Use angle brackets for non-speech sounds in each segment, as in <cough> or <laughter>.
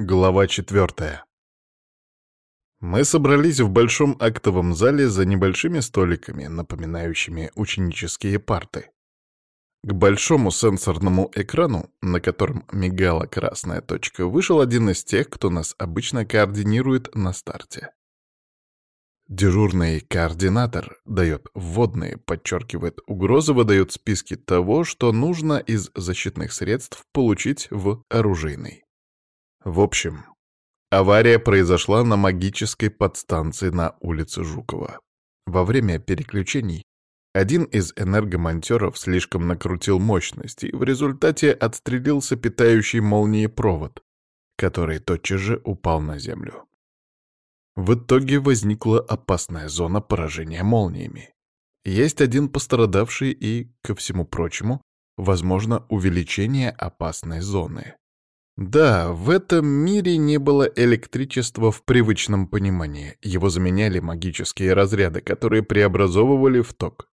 Глава четвертая. Мы собрались в большом актовом зале за небольшими столиками, напоминающими ученические парты. К большому сенсорному экрану, на котором мигала красная точка, вышел один из тех, кто нас обычно координирует на старте. Дежурный координатор дает вводные, подчеркивает угрозы, выдает списки того, что нужно из защитных средств получить в оружейный. В общем, авария произошла на магической подстанции на улице Жукова. Во время переключений один из энергомонтеров слишком накрутил мощность, и в результате отстрелился питающий молнии провод, который тотчас же упал на землю. В итоге возникла опасная зона поражения молниями. Есть один пострадавший и, ко всему прочему, возможно увеличение опасной зоны. Да, в этом мире не было электричества в привычном понимании. Его заменяли магические разряды, которые преобразовывали в ток.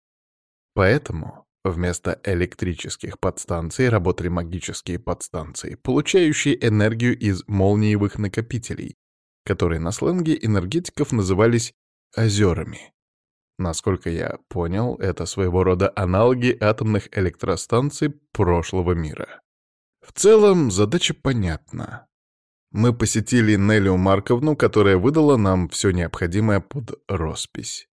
Поэтому вместо электрических подстанций работали магические подстанции, получающие энергию из молниевых накопителей, которые на сленге энергетиков назывались «озерами». Насколько я понял, это своего рода аналоги атомных электростанций прошлого мира. В целом, задача понятна. Мы посетили Нелю Марковну, которая выдала нам все необходимое под роспись.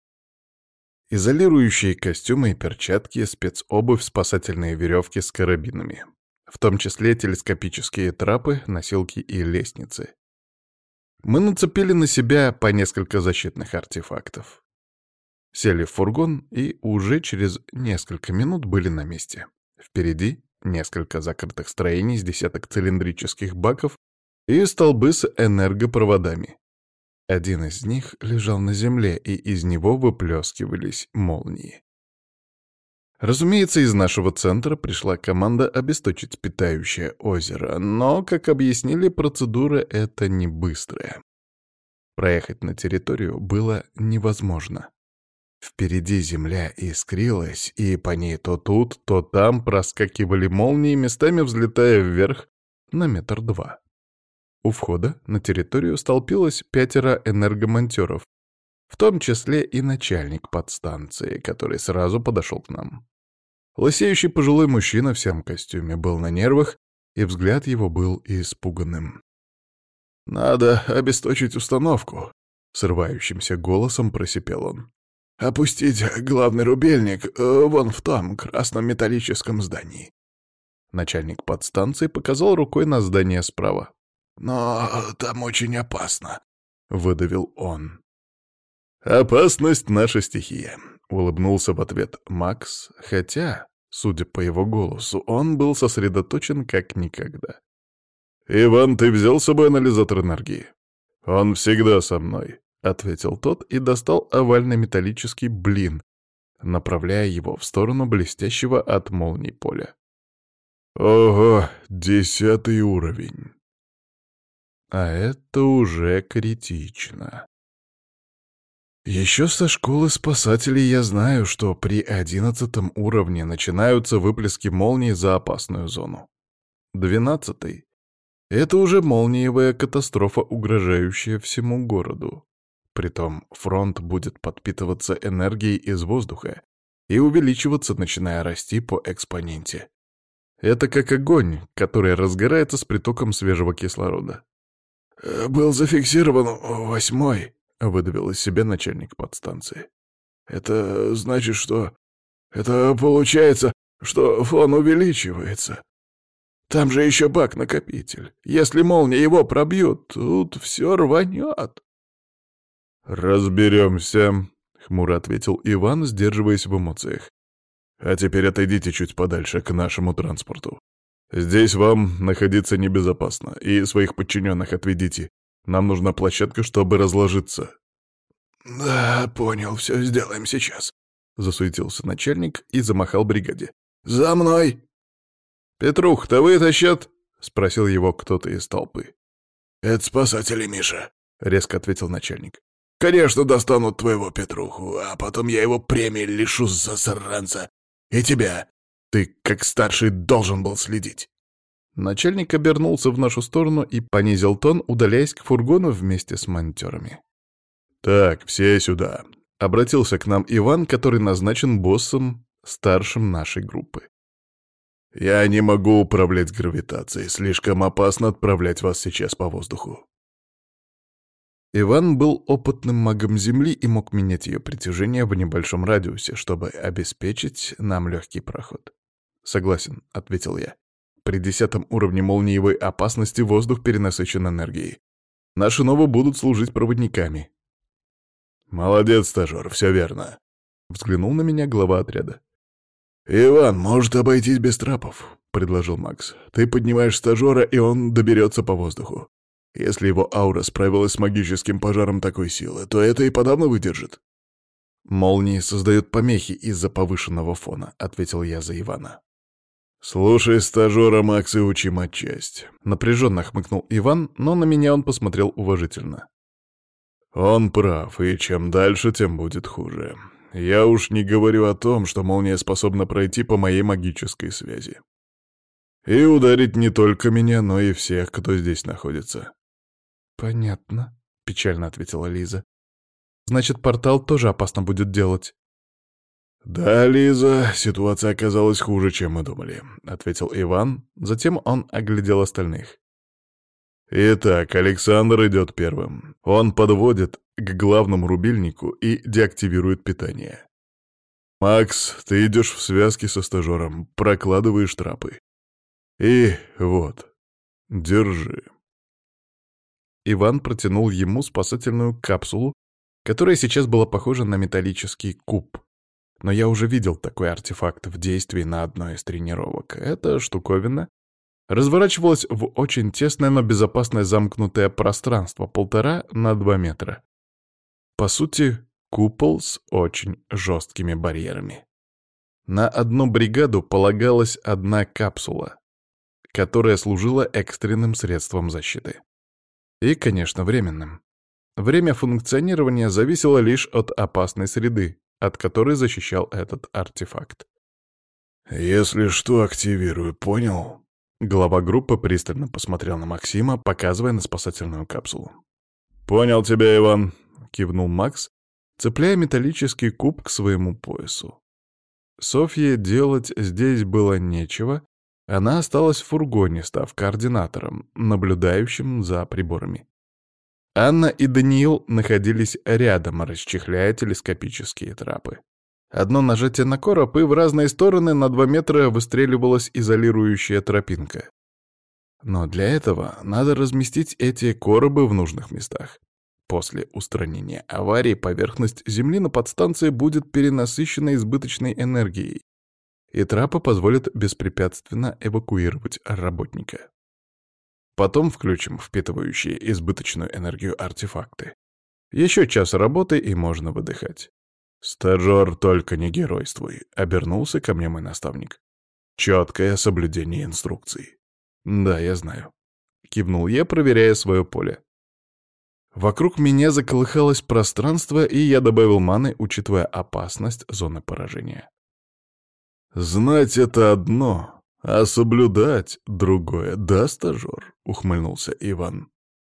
Изолирующие костюмы и перчатки, спецобувь, спасательные веревки с карабинами. В том числе телескопические трапы, носилки и лестницы. Мы нацепили на себя по несколько защитных артефактов. Сели в фургон и уже через несколько минут были на месте. Впереди несколько закрытых строений с десяток цилиндрических баков и столбы с энергопроводами. Один из них лежал на земле, и из него выплескивались молнии. Разумеется, из нашего центра пришла команда обесточить питающее озеро, но, как объяснили, процедура эта не быстрая. Проехать на территорию было невозможно. Впереди земля искрилась, и по ней то тут, то там проскакивали молнии, местами взлетая вверх на метр два. У входа на территорию столпилось пятеро энергомонтеров, в том числе и начальник подстанции, который сразу подошел к нам. Лысеющий пожилой мужчина в всем костюме был на нервах, и взгляд его был испуганным. «Надо обесточить установку», — срывающимся голосом просипел он. «Опустить главный рубельник э, вон в том красном металлическом здании». Начальник подстанции показал рукой на здание справа. «Но там очень опасно», — выдавил он. «Опасность — наша стихия», — улыбнулся в ответ Макс, хотя, судя по его голосу, он был сосредоточен как никогда. «Иван, ты взял с — ответил тот и достал овальный металлический блин, направляя его в сторону блестящего от молний поля. «Ого, десятый уровень!» А это уже критично. Еще со школы спасателей я знаю, что при одиннадцатом уровне начинаются выплески молний за опасную зону. Двенадцатый — это уже молниевая катастрофа, угрожающая всему городу. Притом фронт будет подпитываться энергией из воздуха и увеличиваться, начиная расти по экспоненте. Это как огонь, который разгорается с притоком свежего кислорода. «Э, «Был зафиксирован восьмой», — выдавил из себя начальник подстанции. «Это значит, что... Это получается, что фон увеличивается. Там же еще бак-накопитель. Если молния его пробьет, тут все рванет». «Разберемся», — хмуро ответил Иван, сдерживаясь в эмоциях. «А теперь отойдите чуть подальше, к нашему транспорту. Здесь вам находиться небезопасно, и своих подчиненных отведите. Нам нужна площадка, чтобы разложиться». «Да, понял, все сделаем сейчас», — засуетился начальник и замахал бригаде. «За мной!» «Петрух-то вытащат?» — спросил его кто-то из толпы. «Это спасатели, Миша», — резко ответил начальник. Конечно, достанут твоего Петруху, а потом я его премии лишу, за засранца. И тебя. Ты, как старший, должен был следить». Начальник обернулся в нашу сторону и понизил тон, удаляясь к фургону вместе с монтерами. «Так, все сюда», — обратился к нам Иван, который назначен боссом, старшим нашей группы. «Я не могу управлять гравитацией, слишком опасно отправлять вас сейчас по воздуху. Иван был опытным магом Земли и мог менять ее притяжение в небольшом радиусе, чтобы обеспечить нам легкий проход. «Согласен», — ответил я. «При десятом уровне молниевой опасности воздух перенасыщен энергией. Наши новы будут служить проводниками». «Молодец, стажер, все верно», — взглянул на меня глава отряда. «Иван, может обойтись без трапов», — предложил Макс. «Ты поднимаешь стажера, и он доберется по воздуху. Если его аура справилась с магическим пожаром такой силы, то это и подавно выдержит. «Молнии создают помехи из-за повышенного фона», — ответил я за Ивана. «Слушай стажера, Макс, и учи отчасть», — напряженно хмыкнул Иван, но на меня он посмотрел уважительно. «Он прав, и чем дальше, тем будет хуже. Я уж не говорю о том, что молния способна пройти по моей магической связи. И ударить не только меня, но и всех, кто здесь находится. «Понятно», — печально ответила Лиза. «Значит, портал тоже опасно будет делать». «Да, Лиза, ситуация оказалась хуже, чем мы думали», — ответил Иван. Затем он оглядел остальных. «Итак, Александр идет первым. Он подводит к главному рубильнику и деактивирует питание. Макс, ты идешь в связке со стажером, прокладываешь трапы. И вот, держи». Иван протянул ему спасательную капсулу, которая сейчас была похожа на металлический куб. Но я уже видел такой артефакт в действии на одной из тренировок. Эта штуковина разворачивалась в очень тесное, но безопасное замкнутое пространство, полтора на два метра. По сути, купол с очень жесткими барьерами. На одну бригаду полагалась одна капсула, которая служила экстренным средством защиты. И, конечно, временным. Время функционирования зависело лишь от опасной среды, от которой защищал этот артефакт. «Если что, активирую, понял?» Глава группы пристально посмотрел на Максима, показывая на спасательную капсулу. «Понял тебя, Иван», — кивнул Макс, цепляя металлический куб к своему поясу. Софье делать здесь было нечего, она осталась в фургоне, став координатором, наблюдающим за приборами. Анна и Даниил находились рядом, расчехляя телескопические трапы. Одно нажатие на короб, и в разные стороны на два метра выстреливалась изолирующая тропинка. Но для этого надо разместить эти коробы в нужных местах. После устранения аварии поверхность Земли на подстанции будет перенасыщена избыточной энергией, и трапы позволят беспрепятственно эвакуировать работника. Потом включим впитывающие избыточную энергию артефакты. Еще час работы, и можно выдыхать. «Стажер, только не геройствуй», — обернулся ко мне мой наставник. «Четкое соблюдение инструкций». «Да, я знаю», — кивнул я, проверяя свое поле. Вокруг меня заколыхалось пространство, и я добавил маны, учитывая опасность зоны поражения. «Знать — это одно, а соблюдать — другое, да, стажер?» — ухмыльнулся Иван.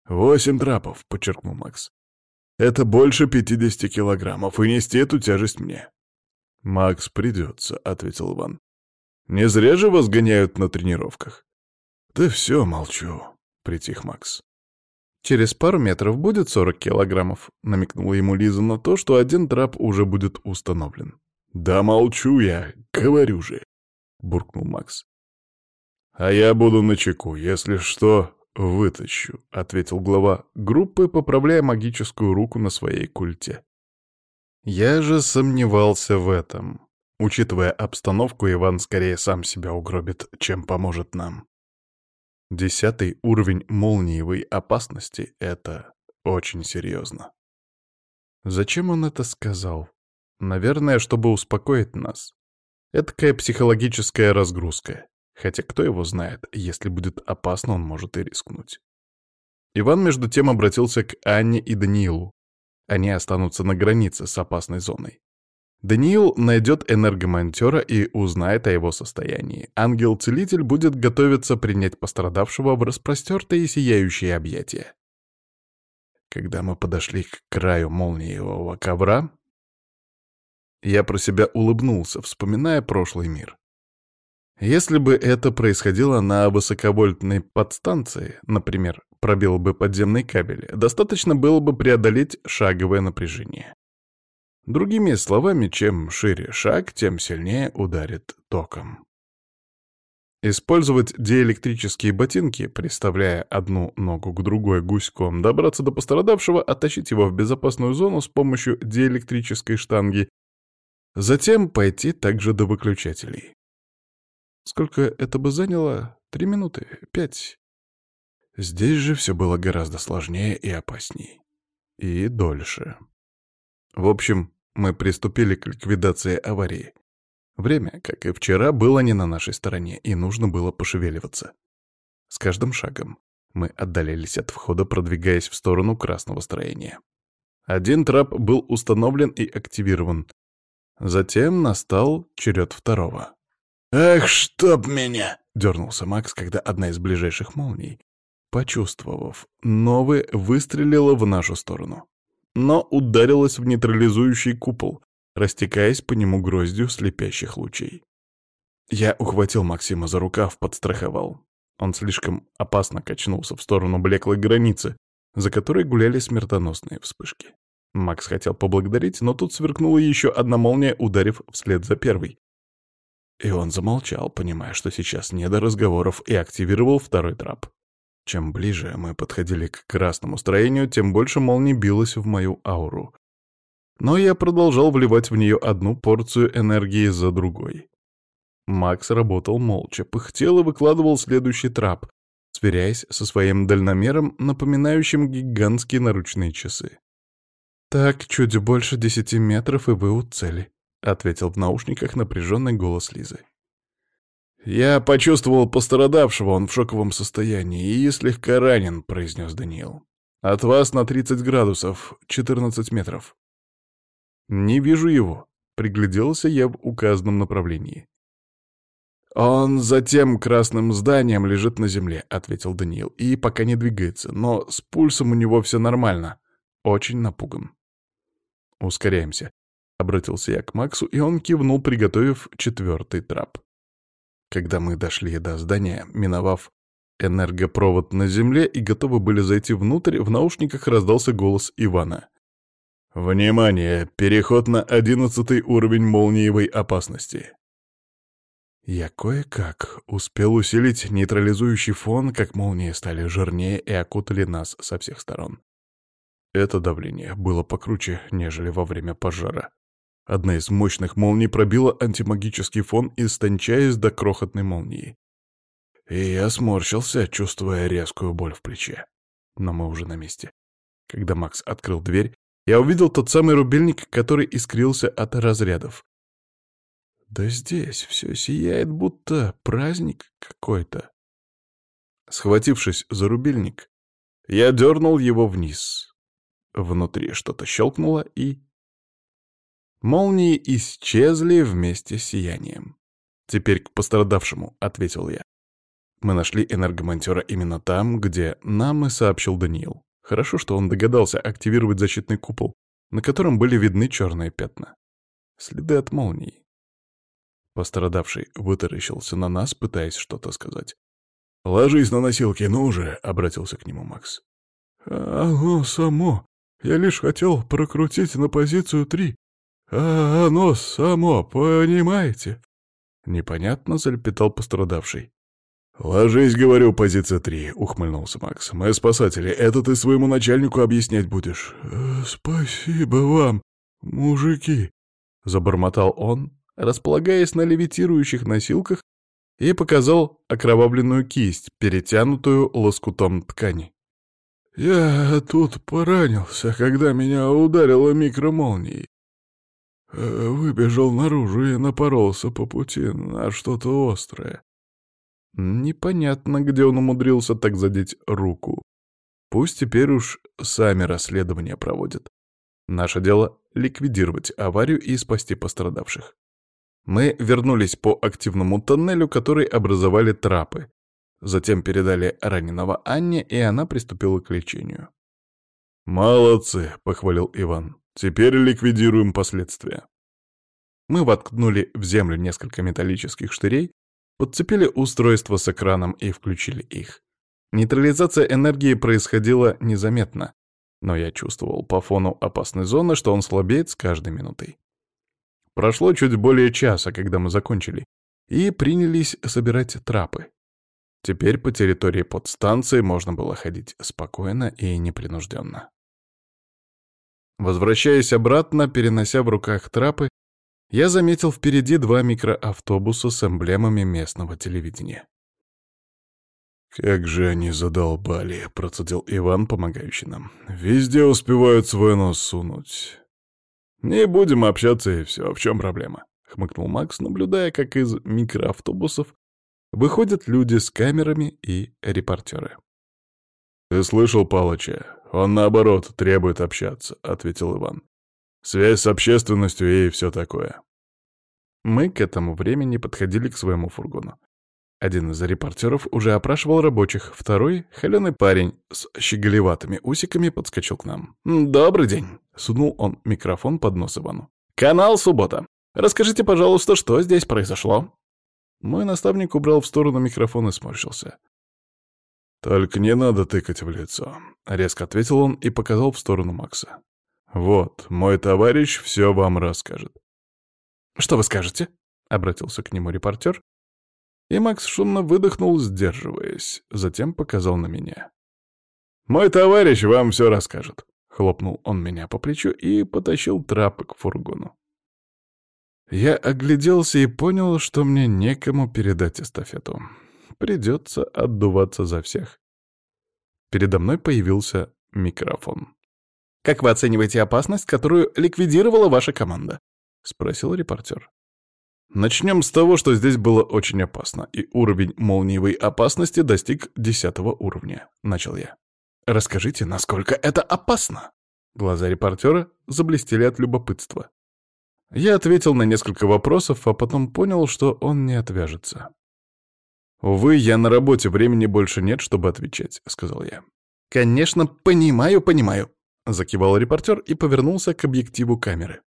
«Восемь трапов», — подчеркнул Макс. «Это больше пятидесяти килограммов, и нести эту тяжесть мне». «Макс, придется», — ответил Иван. «Не зря же вас гоняют на тренировках». «Да все, молчу», — притих Макс. «Через пару метров будет сорок килограммов», — намекнула ему Лиза на то, что один трап уже будет установлен. Да молчу я, говорю же, буркнул Макс. А я буду на чеку, если что, вытащу, ответил глава группы, поправляя магическую руку на своей культе. Я же сомневался в этом. Учитывая обстановку, Иван скорее сам себя угробит, чем поможет нам. Десятый уровень молниевой опасности — это очень серьезно. Зачем он это сказал? Наверное, чтобы успокоить нас. Эдакая психологическая разгрузка. Хотя кто его знает, если будет опасно, он может и рискнуть. Иван между тем обратился к Анне и Даниилу. Они останутся на границе с опасной зоной. Даниил найдет энергомонтера и узнает о его состоянии. Ангел-целитель будет готовиться принять пострадавшего в распростертые сияющие объятия. Когда мы подошли к краю молниевого ковра, я про себя улыбнулся, вспоминая прошлый мир. Если бы это происходило на высоковольтной подстанции, например, пробил бы подземный кабель, достаточно было бы преодолеть шаговое напряжение. Другими словами, чем шире шаг, тем сильнее ударит током. Использовать диэлектрические ботинки, приставляя одну ногу к другой гуськом, добраться до пострадавшего, оттащить его в безопасную зону с помощью диэлектрической штанги Затем пойти также до выключателей. Сколько это бы заняло? Три минуты? Пять? Здесь же все было гораздо сложнее и опасней. И дольше. В общем, мы приступили к ликвидации аварии. Время, как и вчера, было не на нашей стороне, и нужно было пошевеливаться. С каждым шагом мы отдалялись от входа, продвигаясь в сторону красного строения. Один трап был установлен и активирован, Затем настал черед второго. «Эх, чтоб меня!» — дернулся Макс, когда одна из ближайших молний, почувствовав, новы выстрелила в нашу сторону. Но ударилась в нейтрализующий купол, растекаясь по нему гроздью слепящих лучей. Я ухватил Максима за рукав, подстраховал. Он слишком опасно качнулся в сторону блеклой границы, за которой гуляли смертоносные вспышки. Макс хотел поблагодарить, но тут сверкнула еще одна молния, ударив вслед за первой. И он замолчал, понимая, что сейчас не до разговоров, и активировал второй трап. Чем ближе мы подходили к красному строению, тем больше молний билось в мою ауру. Но я продолжал вливать в нее одну порцию энергии за другой. Макс работал молча, пыхтел и выкладывал следующий трап, сверяясь со своим дальномером, напоминающим гигантские наручные часы. «Так, чуть больше десяти метров, и вы у цели», — ответил в наушниках напряженный голос Лизы. «Я почувствовал пострадавшего, он в шоковом состоянии и слегка ранен», — произнес Даниил. «От вас на тридцать градусов, четырнадцать метров». «Не вижу его», — пригляделся я в указанном направлении. «Он за тем красным зданием лежит на земле», — ответил Даниил, — «и пока не двигается, но с пульсом у него все нормально. Очень напуган». «Ускоряемся», — обратился я к Максу, и он кивнул, приготовив четвертый трап. Когда мы дошли до здания, миновав энергопровод на земле и готовы были зайти внутрь, в наушниках раздался голос Ивана. «Внимание! Переход на одиннадцатый уровень молниевой опасности!» Я кое-как успел усилить нейтрализующий фон, как молнии стали жирнее и окутали нас со всех сторон. Это давление было покруче, нежели во время пожара. Одна из мощных молний пробила антимагический фон, истончаясь до крохотной молнии. И я сморщился, чувствуя резкую боль в плече. Но мы уже на месте. Когда Макс открыл дверь, я увидел тот самый рубильник, который искрился от разрядов. Да здесь все сияет, будто праздник какой-то. Схватившись за рубильник, я дернул его вниз. Внутри что-то щелкнуло и... Молнии исчезли вместе с сиянием. «Теперь к пострадавшему», — ответил я. Мы нашли энергомонтера именно там, где нам и сообщил Даниил. Хорошо, что он догадался активировать защитный купол, на котором были видны черные пятна. Следы от молнии. Пострадавший вытаращился на нас, пытаясь что-то сказать. «Ложись на носилки, ну же!» — обратился к нему Макс. «Оно само!» Я лишь хотел прокрутить на позицию три, а оно само, понимаете?» Непонятно залепетал пострадавший. «Ложись, говорю, позиция три», — ухмыльнулся Макс. «Мы спасатели, это ты своему начальнику объяснять будешь». Э, «Спасибо вам, мужики», — забормотал он, располагаясь на левитирующих носилках, и показал окровавленную кисть, перетянутую лоскутом ткани. Я тут поранился, когда меня ударило микромолнией. Э, выбежал наружу и напоролся по пути на что-то острое. Непонятно, где он умудрился так задеть руку. Пусть теперь уж сами расследования проводят. Наше дело — ликвидировать аварию и спасти пострадавших. Мы вернулись по активному тоннелю, который образовали трапы. Затем передали раненого Анне, и она приступила к лечению. «Молодцы!» — похвалил Иван. «Теперь ликвидируем последствия». Мы воткнули в землю несколько металлических штырей, подцепили устройство с экраном и включили их. Нейтрализация энергии происходила незаметно, но я чувствовал по фону опасной зоны, что он слабеет с каждой минутой. Прошло чуть более часа, когда мы закончили, и принялись собирать трапы. Теперь по территории подстанции можно было ходить спокойно и непринужденно. Возвращаясь обратно, перенося в руках трапы, я заметил впереди два микроавтобуса с эмблемами местного телевидения. «Как же они задолбали!» — процедил Иван, помогающий нам. «Везде успевают свой нос сунуть». «Не будем общаться, и все. В чем проблема?» — хмыкнул Макс, наблюдая, как из микроавтобусов Выходят люди с камерами и репортеры. «Ты слышал Палыча? Он, наоборот, требует общаться», — ответил Иван. «Связь с общественностью и все такое». Мы к этому времени подходили к своему фургону. Один из репортеров уже опрашивал рабочих, второй, холеный парень с щеголеватыми усиками, подскочил к нам. «Добрый день!» — сунул он микрофон под нос Ивану. «Канал «Суббота». Расскажите, пожалуйста, что здесь произошло?» Мой наставник убрал в сторону микрофон и сморщился. «Только не надо тыкать в лицо», — резко ответил он и показал в сторону Макса. «Вот, мой товарищ все вам расскажет». «Что вы скажете?» — обратился к нему репортер. И Макс шумно выдохнул, сдерживаясь, затем показал на меня. «Мой товарищ вам все расскажет», — хлопнул он меня по плечу и потащил трапы к фургону. Я огляделся и понял, что мне некому передать эстафету. Придется отдуваться за всех. Передо мной появился микрофон. «Как вы оцениваете опасность, которую ликвидировала ваша команда?» — спросил репортер. Начнем с того, что здесь было очень опасно, и уровень молниевой опасности достиг десятого уровня. Начал я. Расскажите, насколько это опасно? Глаза репортера заблестели от любопытства. Я ответил на несколько вопросов, а потом понял, что он не отвяжется. «Увы, я на работе, времени больше нет, чтобы отвечать», — сказал я. «Конечно, понимаю, понимаю», — закивал репортер и повернулся к объективу камеры.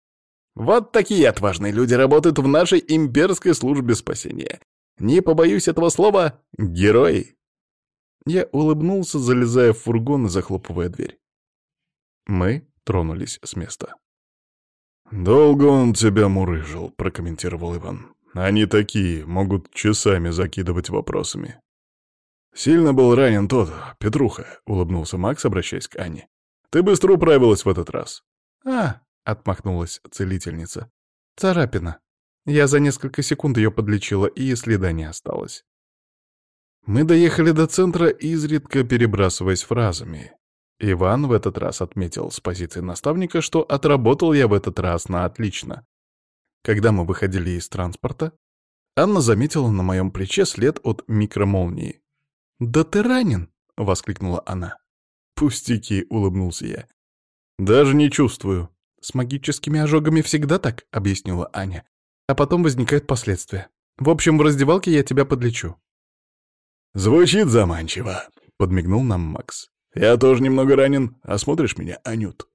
«Вот такие отважные люди работают в нашей имперской службе спасения. Не побоюсь этого слова, герои!» Я улыбнулся, залезая в фургон и захлопывая дверь. Мы тронулись с места. «Долго он тебя мурыжил», — прокомментировал Иван. «Они такие, могут часами закидывать вопросами». «Сильно был ранен тот, Петруха», — улыбнулся Макс, обращаясь к Анне. «Ты быстро управилась в этот раз». «А», — отмахнулась целительница. «Царапина. Я за несколько секунд ее подлечила, и следа не осталось». Мы доехали до центра, изредка перебрасываясь фразами. Иван в этот раз отметил с позиции наставника, что отработал я в этот раз на отлично. Когда мы выходили из транспорта, Анна заметила на моем плече след от микромолнии. «Да ты ранен!» — воскликнула она. «Пустяки!» — улыбнулся я. «Даже не чувствую». «С магическими ожогами всегда так», — объяснила Аня. «А потом возникают последствия. В общем, в раздевалке я тебя подлечу». «Звучит заманчиво», — подмигнул нам Макс. «Я тоже немного ранен. Осмотришь меня, Анют?»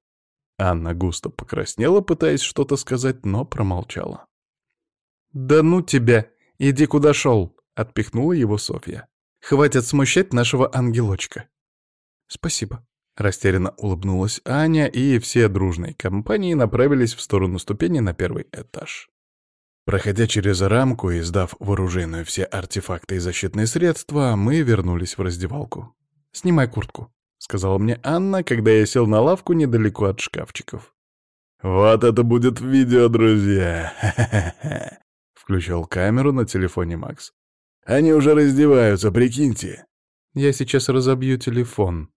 Анна густо покраснела, пытаясь что-то сказать, но промолчала. «Да ну тебя! Иди куда шел!» — отпихнула его Софья. «Хватит смущать нашего ангелочка!» «Спасибо!» — растерянно улыбнулась Аня, и все дружной компании направились в сторону ступени на первый этаж. Проходя через рамку и сдав вооруженную все артефакты и защитные средства, мы вернулись в раздевалку. «Снимай куртку», — сказала мне Анна, когда я сел на лавку недалеко от шкафчиков. «Вот это будет видео, друзья!» <laughs> — включил камеру на телефоне Макс. «Они уже раздеваются, прикиньте!» «Я сейчас разобью телефон».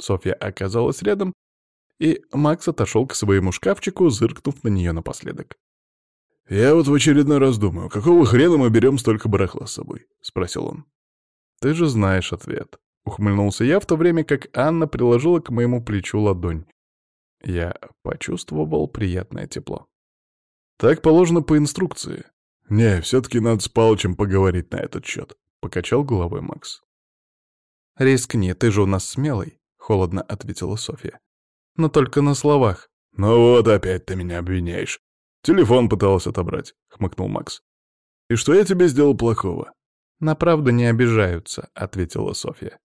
Софья оказалась рядом, и Макс отошел к своему шкафчику, зыркнув на нее напоследок. «Я вот в очередной раз думаю, какого хрена мы берем столько барахла с собой?» — спросил он. «Ты же знаешь ответ», Ухмыльнулся я, в то время как Анна приложила к моему плечу ладонь. Я почувствовал приятное тепло. «Так положено по инструкции». «Не, все-таки надо с Палычем поговорить на этот счет», — покачал головой Макс. «Рискни, ты же у нас смелый», — холодно ответила Софья. «Но только на словах». «Ну вот опять ты меня обвиняешь. Телефон пыталась отобрать», — хмыкнул Макс. «И что я тебе сделал плохого?» «На правду не обижаются», — ответила Софья.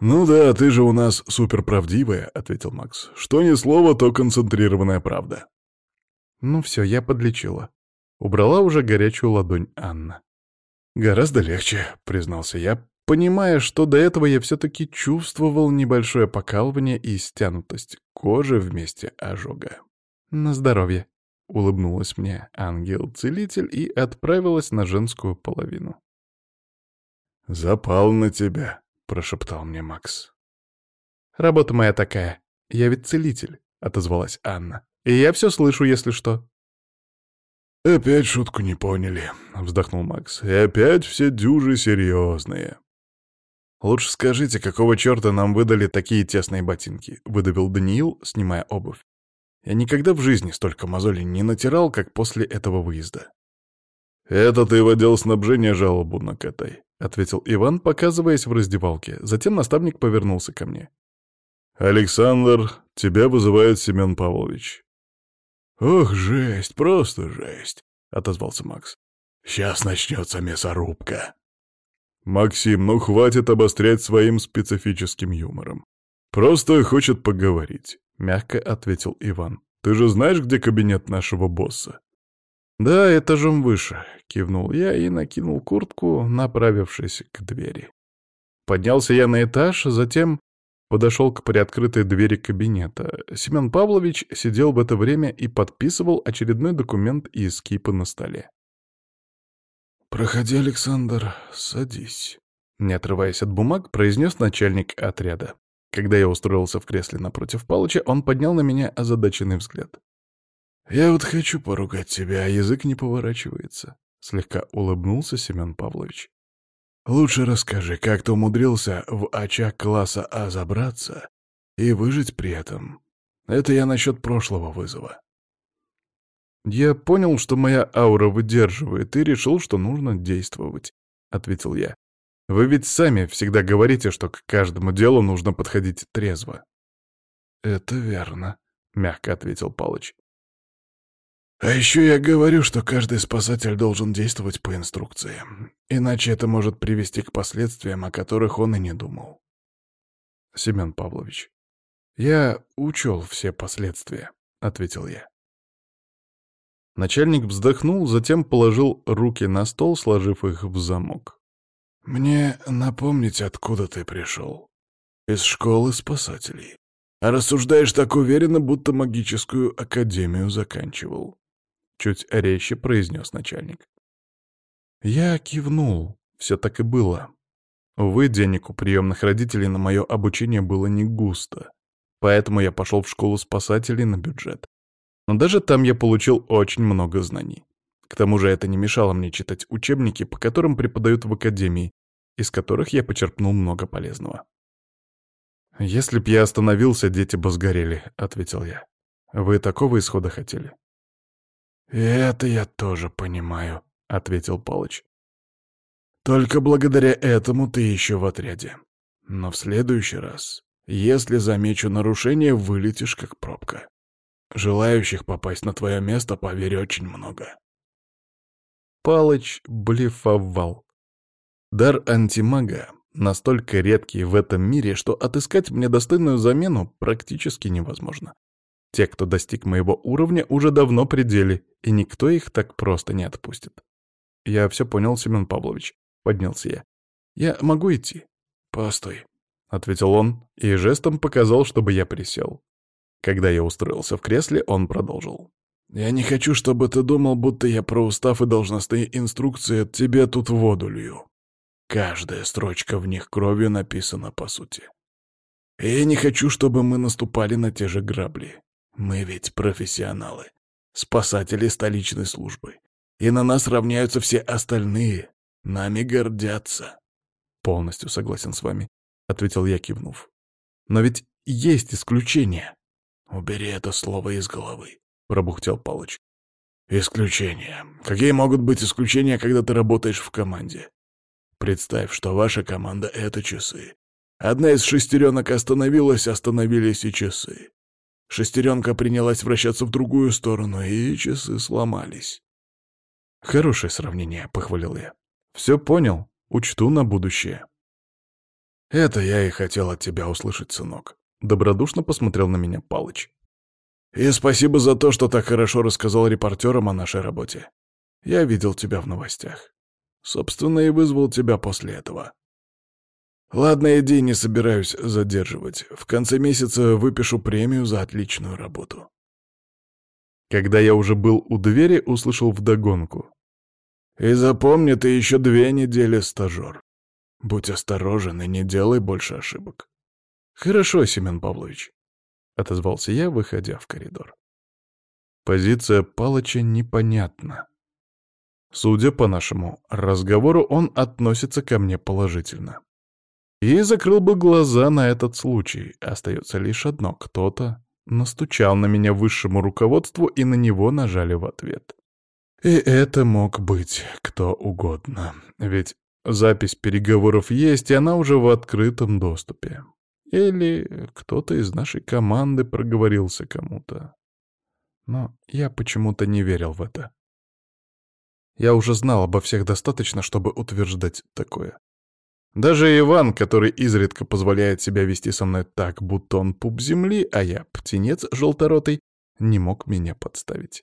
«Ну да, ты же у нас суперправдивая», — ответил Макс. «Что ни слово, то концентрированная правда». «Ну все, я подлечила». Убрала уже горячую ладонь Анна. «Гораздо легче», — признался я, понимая, что до этого я все-таки чувствовал небольшое покалывание и стянутость кожи вместе ожога. «На здоровье», — улыбнулась мне ангел-целитель и отправилась на женскую половину. «Запал на тебя», прошептал мне Макс. «Работа моя такая. Я ведь целитель», — отозвалась Анна. «И я все слышу, если что». «Опять шутку не поняли», — вздохнул Макс. «И опять все дюжи серьезные». «Лучше скажите, какого черта нам выдали такие тесные ботинки?» — выдавил Даниил, снимая обувь. «Я никогда в жизни столько мозолей не натирал, как после этого выезда». «Это ты в отдел снабжения жалобу накатай», — ответил Иван, показываясь в раздевалке. Затем наставник повернулся ко мне. «Александр, тебя вызывает Семен Павлович». «Ох, жесть, просто жесть», — отозвался Макс. «Сейчас начнется мясорубка». «Максим, ну хватит обострять своим специфическим юмором. Просто хочет поговорить», — мягко ответил Иван. «Ты же знаешь, где кабинет нашего босса?» «Да, этажом выше», — кивнул я и накинул куртку, направившись к двери. Поднялся я на этаж, затем подошел к приоткрытой двери кабинета. Семен Павлович сидел в это время и подписывал очередной документ из кипа на столе. «Проходи, Александр, садись», — не отрываясь от бумаг, произнес начальник отряда. Когда я устроился в кресле напротив Палыча, он поднял на меня озадаченный взгляд. «Я вот хочу поругать тебя, а язык не поворачивается», — слегка улыбнулся Семен Павлович. «Лучше расскажи, как ты умудрился в очаг класса А забраться и выжить при этом. Это я насчет прошлого вызова». «Я понял, что моя аура выдерживает, и решил, что нужно действовать», — ответил я. «Вы ведь сами всегда говорите, что к каждому делу нужно подходить трезво». «Это верно», — мягко ответил Палыч. А еще я говорю, что каждый спасатель должен действовать по инструкции, иначе это может привести к последствиям, о которых он и не думал, Семен Павлович. Я учел все последствия, ответил я. Начальник вздохнул, затем положил руки на стол, сложив их в замок. Мне напомнить, откуда ты пришел. Из школы спасателей. А рассуждаешь так уверенно, будто магическую академию заканчивал. Чуть резче произнес начальник. Я кивнул. Все так и было. Увы, денег у приемных родителей на мое обучение было не густо. Поэтому я пошел в школу спасателей на бюджет. Но даже там я получил очень много знаний. К тому же это не мешало мне читать учебники, по которым преподают в академии, из которых я почерпнул много полезного. «Если б я остановился, дети бы сгорели», — ответил я. «Вы такого исхода хотели?» «Это я тоже понимаю», — ответил Палыч. «Только благодаря этому ты еще в отряде. Но в следующий раз, если замечу нарушение, вылетишь как пробка. Желающих попасть на твое место, поверь, очень много». Палыч блефовал. Дар антимага настолько редкий в этом мире, что отыскать мне достойную замену практически невозможно. Те, кто достиг моего уровня, уже давно пределе, и никто их так просто не отпустит. Я все понял, Семен Павлович. Поднялся я. Я могу идти? Постой, ответил он и жестом показал, чтобы я присел. Когда я устроился в кресле, он продолжил. «Я не хочу, чтобы ты думал, будто я про устав и должностные инструкции от тебя тут воду лью. Каждая строчка в них кровью написана по сути. И я не хочу, чтобы мы наступали на те же грабли. Мы ведь профессионалы, спасатели столичной службы. И на нас равняются все остальные. Нами гордятся. Полностью согласен с вами, ответил я, кивнув. Но ведь есть исключения. Убери это слово из головы, пробухтел Палыч. Исключения. Какие могут быть исключения, когда ты работаешь в команде? Представь, что ваша команда — это часы. Одна из шестеренок остановилась, остановились и часы. Шестеренка принялась вращаться в другую сторону, и часы сломались. «Хорошее сравнение», — похвалил я. «Все понял. Учту на будущее». «Это я и хотел от тебя услышать, сынок», — добродушно посмотрел на меня Палыч. «И спасибо за то, что так хорошо рассказал репортерам о нашей работе. Я видел тебя в новостях. Собственно, и вызвал тебя после этого. Ладно, иди, не собираюсь задерживать. В конце месяца выпишу премию за отличную работу. Когда я уже был у двери, услышал вдогонку. И запомни, ты еще две недели стажер. Будь осторожен и не делай больше ошибок. Хорошо, Семен Павлович, — отозвался я, выходя в коридор. Позиция Палыча непонятна. Судя по нашему разговору, он относится ко мне положительно и закрыл бы глаза на этот случай. Остается лишь одно — кто-то настучал на меня высшему руководству, и на него нажали в ответ. И это мог быть кто угодно, ведь запись переговоров есть, и она уже в открытом доступе. Или кто-то из нашей команды проговорился кому-то. Но я почему-то не верил в это. Я уже знал обо всех достаточно, чтобы утверждать такое. Даже Иван, который изредка позволяет себя вести со мной так, будто он пуп земли, а я птенец желторотый, не мог меня подставить.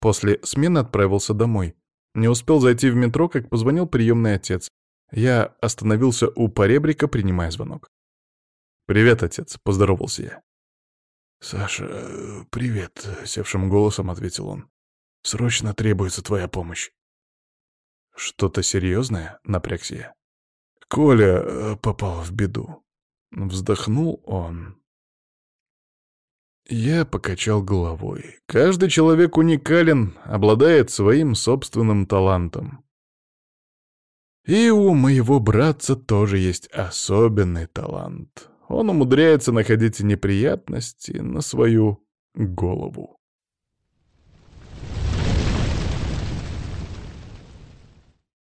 После смены отправился домой. Не успел зайти в метро, как позвонил приемный отец. Я остановился у поребрика, принимая звонок. «Привет, отец», — поздоровался я. «Саша, привет», — севшим голосом ответил он. «Срочно требуется твоя помощь». «Что-то серьезное?» — напрягся я. «Коля э, попал в беду». Вздохнул он. Я покачал головой. Каждый человек уникален, обладает своим собственным талантом. И у моего братца тоже есть особенный талант. Он умудряется находить неприятности на свою голову.